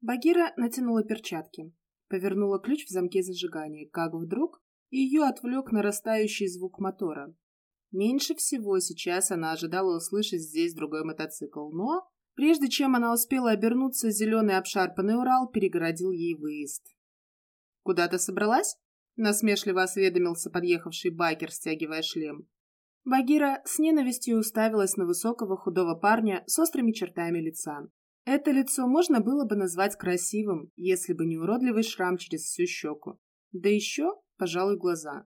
Багира натянула перчатки, повернула ключ в замке зажигания, как вдруг ее отвлек нарастающий звук мотора. Меньше всего сейчас она ожидала услышать здесь другой мотоцикл, но, прежде чем она успела обернуться, зеленый обшарпанный Урал перегородил ей выезд. «Куда ты собралась?» — насмешливо осведомился подъехавший байкер, стягивая шлем. Багира с ненавистью уставилась на высокого худого парня с острыми чертами лица. Это лицо можно было бы назвать красивым, если бы не уродливый шрам через всю щеку. Да еще, пожалуй, глаза.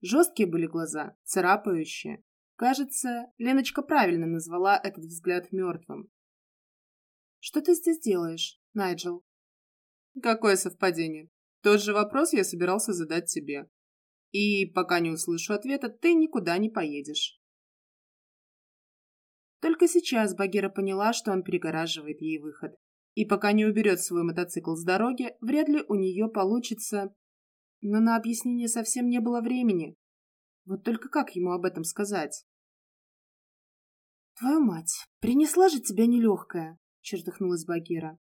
Жесткие были глаза, царапающие. Кажется, Леночка правильно назвала этот взгляд мертвым. «Что ты здесь делаешь, Найджел?» «Какое совпадение. Тот же вопрос я собирался задать тебе. И пока не услышу ответа, ты никуда не поедешь». Только сейчас Багира поняла, что он перегораживает ей выход. И пока не уберет свой мотоцикл с дороги, вряд ли у нее получится... Но на объяснение совсем не было времени. Вот только как ему об этом сказать? «Твою мать, принесла же тебя нелегкая!» — чертыхнулась Багира.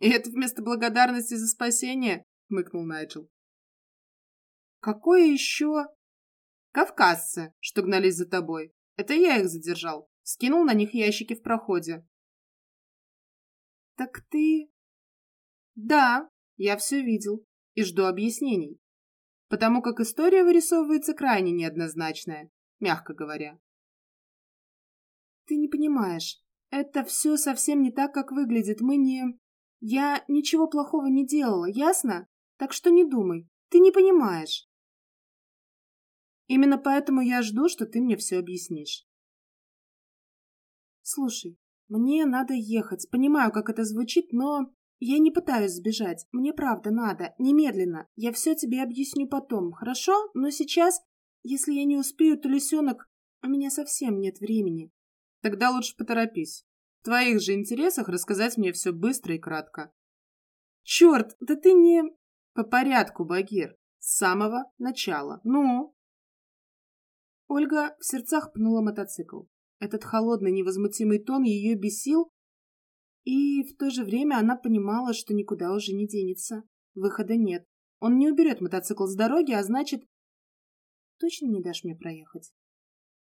«И это вместо благодарности за спасение?» — хмыкнул Найджел. «Какое еще...» «Кавказцы, что гнались за тобой. Это я их задержал. Скинул на них ящики в проходе. «Так ты...» «Да, я все видел и жду объяснений, потому как история вырисовывается крайне неоднозначная, мягко говоря». «Ты не понимаешь, это все совсем не так, как выглядит. Мы не... Я ничего плохого не делала, ясно? Так что не думай, ты не понимаешь». Именно поэтому я жду, что ты мне все объяснишь. Слушай, мне надо ехать. Понимаю, как это звучит, но я не пытаюсь сбежать. Мне правда надо. Немедленно. Я все тебе объясню потом, хорошо? Но сейчас, если я не успею, то лисенок... У меня совсем нет времени. Тогда лучше поторопись. В твоих же интересах рассказать мне все быстро и кратко. Черт, да ты не... По порядку, Багир. С самого начала. Ну? Ольга в сердцах пнула мотоцикл. Этот холодный, невозмутимый тон ее бесил, и в то же время она понимала, что никуда уже не денется. Выхода нет. Он не уберет мотоцикл с дороги, а значит... Точно не дашь мне проехать?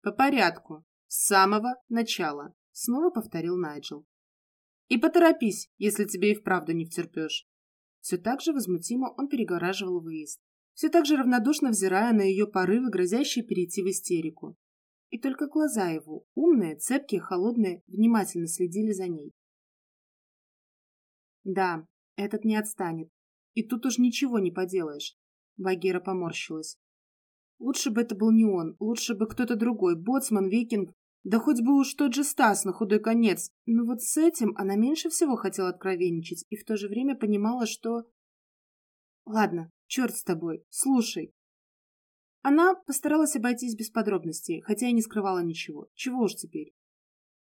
По порядку. С самого начала. Снова повторил Найджел. И поторопись, если тебе и вправду не втерпешь. Все так же возмутимо он перегораживал выезд. Все так же равнодушно взирая на ее порывы, грозящие перейти в истерику и только глаза его, умные, цепкие, холодные, внимательно следили за ней. Да, этот не отстанет. И тут уж ничего не поделаешь. Багира поморщилась. Лучше бы это был не он, лучше бы кто-то другой, боцман, викинг, да хоть бы уж тот же Стас на худой конец. Но вот с этим она меньше всего хотела откровенничать и в то же время понимала, что... Ладно, черт с тобой, слушай, она постаралась обойтись без подробностей, хотя и не скрывала ничего. Чего уж теперь.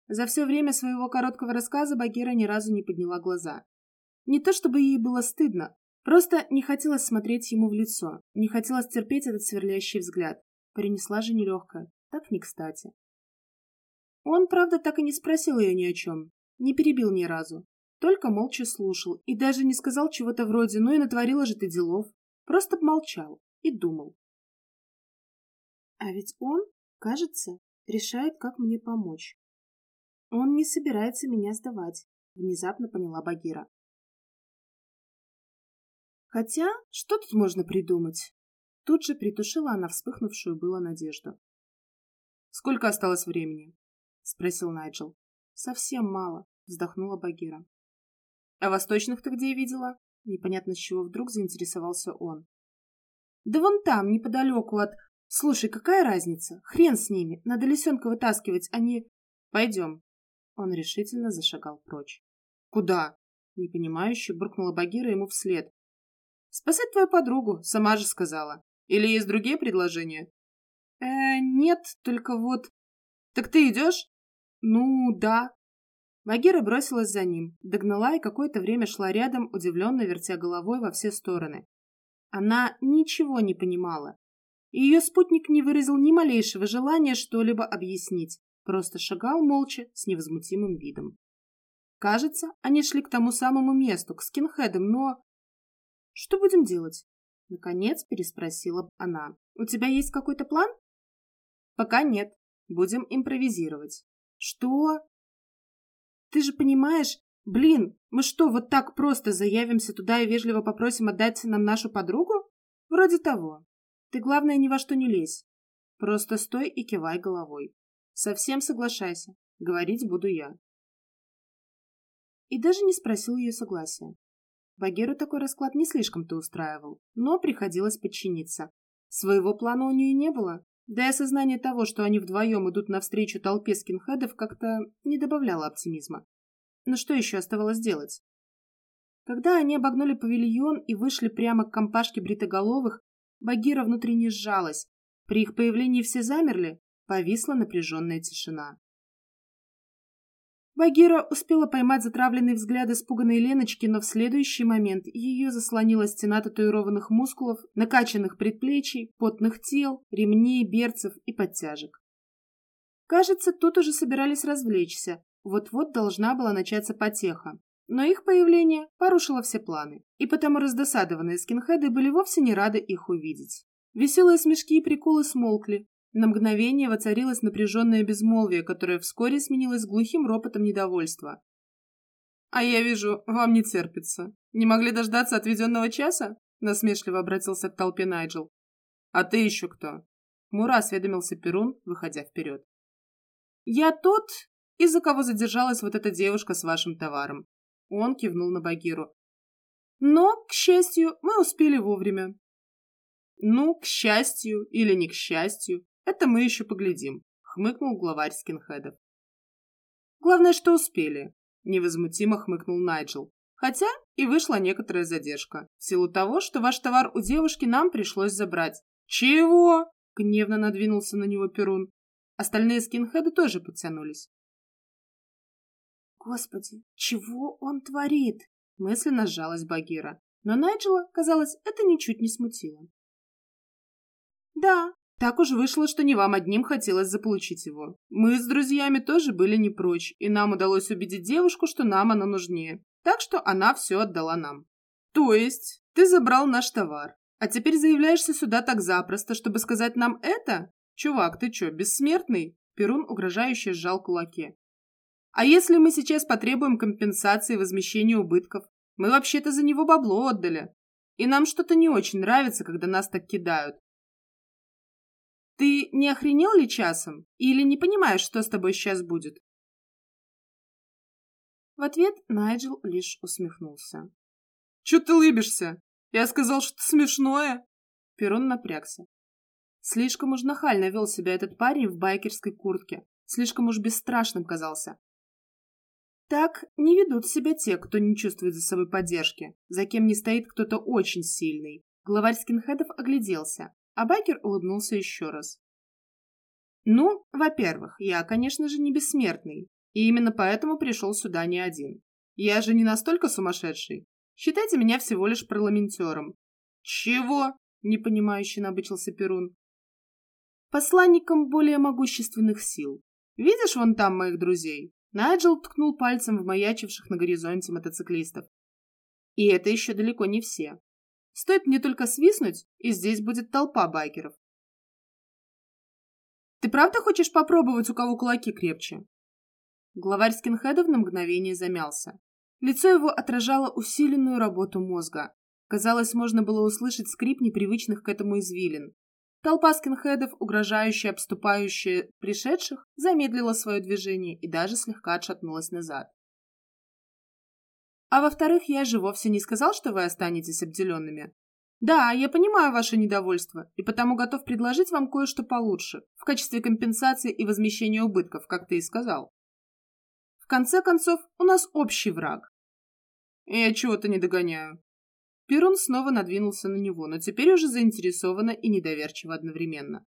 За все время своего короткого рассказа Багира ни разу не подняла глаза. Не то чтобы ей было стыдно, просто не хотелось смотреть ему в лицо, не хотелось терпеть этот сверлящий взгляд. Принесла же нелегкая, так не кстати. Он, правда, так и не спросил ее ни о чем, не перебил ни разу, только молча слушал и даже не сказал чего-то вроде «ну и натворила же ты делов», просто молчал и думал. А ведь он, кажется, решает, как мне помочь. Он не собирается меня сдавать, внезапно поняла Багира. Хотя, что тут можно придумать? Тут же притушила она вспыхнувшую было надежду. «Сколько осталось времени?» — спросил Найджел. «Совсем мало», — вздохнула Багира. «А восточных ты где видела?» Непонятно с чего вдруг заинтересовался он. «Да вон там, неподалеку от Слушай, какая разница? Хрен с ними. Надо лисенка вытаскивать, а не... Пойдем. Он решительно зашагал прочь. Куда? Непонимающе буркнула Багира ему вслед. Спасать твою подругу, сама же сказала. Или есть другие предложения? Э, нет, только вот... Так ты идешь? Ну, да. Багира бросилась за ним, догнала и какое-то время шла рядом, удивленно вертя головой во все стороны. Она ничего не понимала, и ее спутник не выразил ни малейшего желания что-либо объяснить, просто шагал молча с невозмутимым видом. Кажется, они шли к тому самому месту, к скинхедам, но... Что будем делать? Наконец переспросила она. У тебя есть какой-то план? Пока нет. Будем импровизировать. Что? Ты же понимаешь, блин, мы что, вот так просто заявимся туда и вежливо попросим отдать нам нашу подругу? Вроде того. Ты, главное, ни во что не лезь. Просто стой и кивай головой. Совсем соглашайся. Говорить буду я. И даже не спросил ее согласия. Багеру такой расклад не слишком-то устраивал, но приходилось подчиниться. Своего плана у нее не было, да и осознание того, что они вдвоем идут навстречу толпе скинхедов, как-то не добавляло оптимизма. Но что еще оставалось делать? Когда они обогнули павильон и вышли прямо к компашке бритоголовых, Багира внутренне сжалась. При их появлении все замерли, повисла напряженная тишина. Багира успела поймать затравленный взгляд испуганной Леночки, но в следующий момент ее заслонила стена татуированных мускулов, накачанных предплечий, потных тел, ремней, берцев и подтяжек. Кажется, тут уже собирались развлечься. Вот-вот должна была начаться потеха. Но их появление порушило все планы, и потому раздосадованные скинхеды были вовсе не рады их увидеть. Веселые смешки и приколы смолкли, на мгновение воцарилось напряженное безмолвие, которое вскоре сменилось глухим ропотом недовольства. «А я вижу, вам не терпится. Не могли дождаться отведенного часа?» Насмешливо обратился к толпе Найджел. «А ты еще кто?» Мура осведомился Перун, выходя вперед. «Я тот, из-за кого задержалась вот эта девушка с вашим товаром». Он кивнул на Багиру. «Но, к счастью, мы успели вовремя». «Ну, к счастью или не к счастью, это мы еще поглядим, хмыкнул главарь скинхедов. Главное, что успели, невозмутимо хмыкнул Найджел. Хотя и вышла некоторая задержка, в силу того, что ваш товар у девушки нам пришлось забрать. Чего? Гневно надвинулся на него Перун. Остальные скинхеды тоже подтянулись. Господи, чего он творит? Мысленно сжалась Багира. Но Найджела, казалось, это ничуть не смутило. Да, так уж вышло, что не вам одним хотелось заполучить его. Мы с друзьями тоже были не прочь, и нам удалось убедить девушку, что нам она нужнее. Так что она все отдала нам. То есть, ты забрал наш товар, а теперь заявляешься сюда так запросто, чтобы сказать нам это? Чувак, ты что, бессмертный? Перун угрожающе сжал кулаки. А если мы сейчас потребуем компенсации возмещения убытков? Мы вообще-то за него бабло отдали. И нам что-то не очень нравится, когда нас так кидают. Ты не охренел ли часом? Или не понимаешь, что с тобой сейчас будет?» В ответ Найджел лишь усмехнулся. «Чё ты лыбишься? Я сказал, что смешное!» Перун напрягся. Слишком уж нахально вел себя этот парень в байкерской куртке. Слишком уж бесстрашным казался. Так не ведут себя те, кто не чувствует за собой поддержки, за кем не стоит кто-то очень сильный. Главарь скинхедов огляделся. А Байкер улыбнулся еще раз. «Ну, во-первых, я, конечно же, не бессмертный, и именно поэтому пришел сюда не один. Я же не настолько сумасшедший. Считайте меня всего лишь парламентером». «Чего?» — непонимающе набычился Перун. «Посланником более могущественных сил. Видишь вон там моих друзей?» Найджел ткнул пальцем в маячивших на горизонте мотоциклистов. И это еще далеко не все. Стоит мне только свистнуть, и здесь будет толпа байкеров. Ты правда хочешь попробовать, у кого кулаки крепче? Главарь скинхедов на мгновение замялся. Лицо его отражало усиленную работу мозга. Казалось, можно было услышать скрип непривычных к этому извилин. Толпа скинхедов, угрожающая, обступающая пришедших, замедлила свое движение и даже слегка отшатнулась назад. А во-вторых, я же вовсе не сказал, что вы останетесь обделенными. Да, я понимаю ваше недовольство, и потому готов предложить вам кое-что получше, в качестве компенсации и возмещения убытков, как ты и сказал. В конце концов, у нас общий враг. Я чего-то не догоняю. Перун снова надвинулся на него, но теперь уже заинтересованно и недоверчиво одновременно.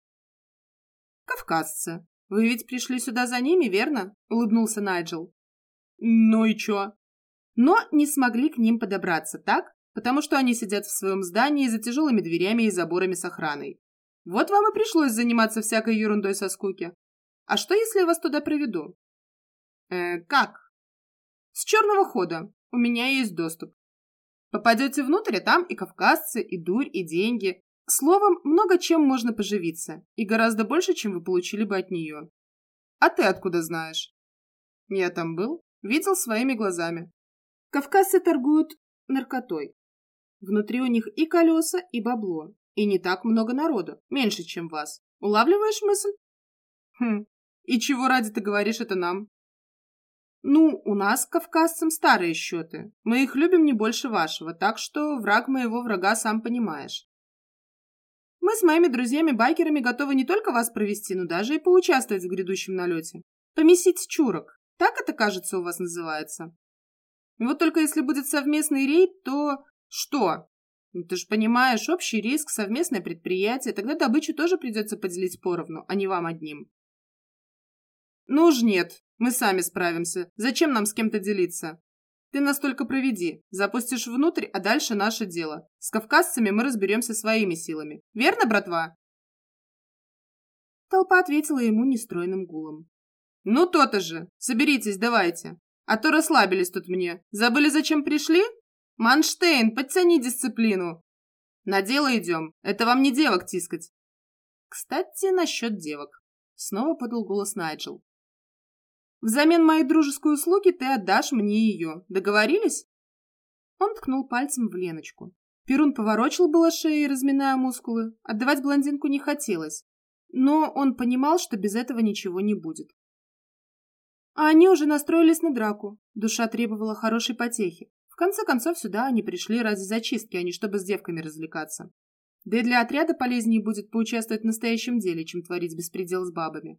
«Кавказцы, вы ведь пришли сюда за ними, верно?» — улыбнулся Найджел. «Ну и чё?» но не смогли к ним подобраться, так? Потому что они сидят в своем здании за тяжелыми дверями и заборами с охраной. Вот вам и пришлось заниматься всякой ерундой со скуки. А что, если я вас туда проведу? Э, как? С черного хода. У меня есть доступ. Попадете внутрь, а там и кавказцы, и дурь, и деньги. Словом, много чем можно поживиться. И гораздо больше, чем вы получили бы от нее. А ты откуда знаешь? Я там был. Видел своими глазами. Кавказцы торгуют наркотой. Внутри у них и колеса, и бабло. И не так много народу. Меньше, чем вас. Улавливаешь мысль? Хм. И чего ради ты говоришь это нам? Ну, у нас, кавказцам, старые счеты. Мы их любим не больше вашего, так что враг моего врага сам понимаешь. Мы с моими друзьями-байкерами готовы не только вас провести, но даже и поучаствовать в грядущем налете. Помесить чурок. Так это, кажется, у вас называется. Вот только если будет совместный рейд, то... Что? Ну, ты же понимаешь, общий риск, совместное предприятие, тогда добычу тоже придется поделить поровну, а не вам одним. Ну уж нет, мы сами справимся. Зачем нам с кем-то делиться? Ты нас только проведи. Запустишь внутрь, а дальше наше дело. С кавказцами мы разберемся своими силами. Верно, братва? Толпа ответила ему нестройным гулом. Ну то-то же. Соберитесь, давайте. А то расслабились тут мне. Забыли, зачем пришли? Манштейн, подтяни дисциплину. На дело идем. Это вам не девок тискать. Кстати, насчет девок. Снова подал голос Найджел. Взамен моей дружеской услуги ты отдашь мне ее. Договорились? Он ткнул пальцем в Леночку. Перун поворочил было шеей, разминая мускулы. Отдавать блондинку не хотелось. Но он понимал, что без этого ничего не будет. А они уже настроились на драку. Душа требовала хорошей потехи. В конце концов, сюда они пришли ради зачистки, а не чтобы с девками развлекаться. Да и для отряда полезнее будет поучаствовать в настоящем деле, чем творить беспредел с бабами.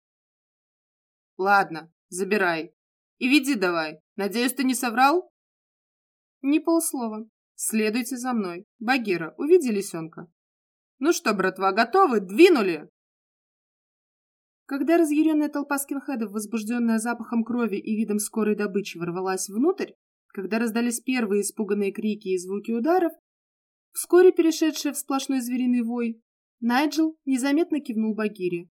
Ладно, забирай. И веди давай. Надеюсь, ты не соврал? Не полслова. Следуйте за мной. Багира, увиди лисенка. Ну что, братва, готовы? Двинули! Когда разъяренная толпа скинхедов, возбужденная запахом крови и видом скорой добычи, ворвалась внутрь, когда раздались первые испуганные крики и звуки ударов, вскоре перешедшие в сплошной звериный вой, Найджел незаметно кивнул Багире.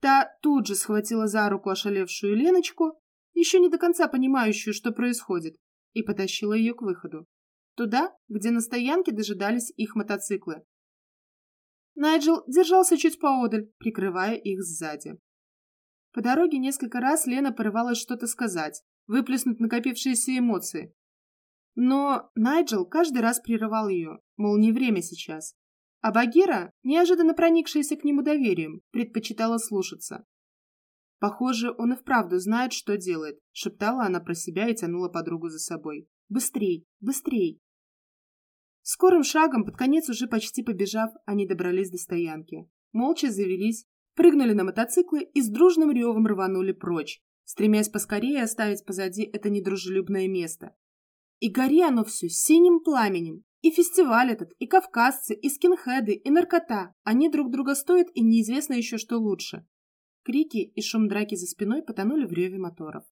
Та тут же схватила за руку ошалевшую Леночку, еще не до конца понимающую, что происходит, и потащила ее к выходу. Туда, где на стоянке дожидались их мотоциклы. Найджел держался чуть поодаль, прикрывая их сзади. По дороге несколько раз Лена порывалась что-то сказать, выплеснуть накопившиеся эмоции. Но Найджел каждый раз прерывал ее, мол, не время сейчас. А Багира, неожиданно проникшаяся к нему доверием, предпочитала слушаться. «Похоже, он и вправду знает, что делает», — шептала она про себя и тянула подругу за собой. «Быстрей! Быстрей!» Скорым шагом, под конец уже почти побежав, они добрались до стоянки. Молча завелись, прыгнули на мотоциклы и с дружным ревом рванули прочь, стремясь поскорее оставить позади это недружелюбное место. И гори оно все синим пламенем. И фестиваль этот, и кавказцы, и скинхеды, и наркота. Они друг друга стоят, и неизвестно еще, что лучше. Крики и шум драки за спиной потонули в реве моторов.